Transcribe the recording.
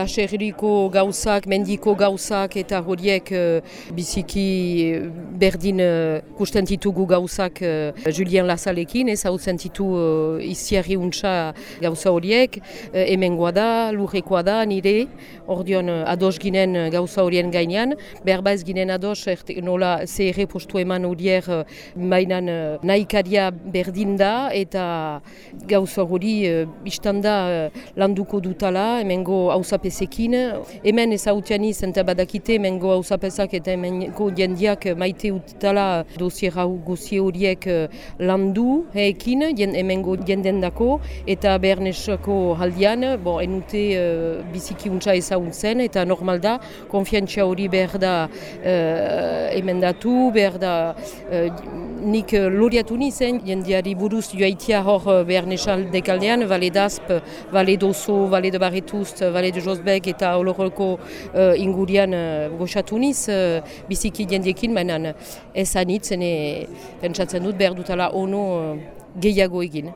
baserriko gauzak, mendiko gauzak eta horiek uh, biziki berdin uh, kusten ditugu gauzak Julien Lazalekin, ez hau zentitu uh, iziarri untsa gauza horiek, uh, guada, lurrekoa da, nire, ordeon uh, ados ginen gauza horien gainean, berba ez ginen ados, nola zehere postu eman horier uh, mainan uh, nahikaria berdin da, eta gauza hori uh, istanda uh, landuko dutala, hemengo hausapezekin, hemen ez hautian izan badakite, hemengo hausapezak eta hemengo jendiak maite utala dosiera guzie horiek landu heekin, hemengo jenden dako, eta bernesako haldian, bo, enute uh, biziki untsa ezaguntzen, eta normal da, konfiantzia hori behar da uh, emendatu, behar da uh, nik loriatu nizen, jendiari buruz joaitia hor bernesal dekaldean, vale d'asp, vale d'oso, vale de barretust, vale de jozbek eta oloroko uh, ingurian uh, goxatu niz, uh, biziki jendiekin, mainan ez anitz, pentsatzen dut behar dutala ono uh, gehiago egin.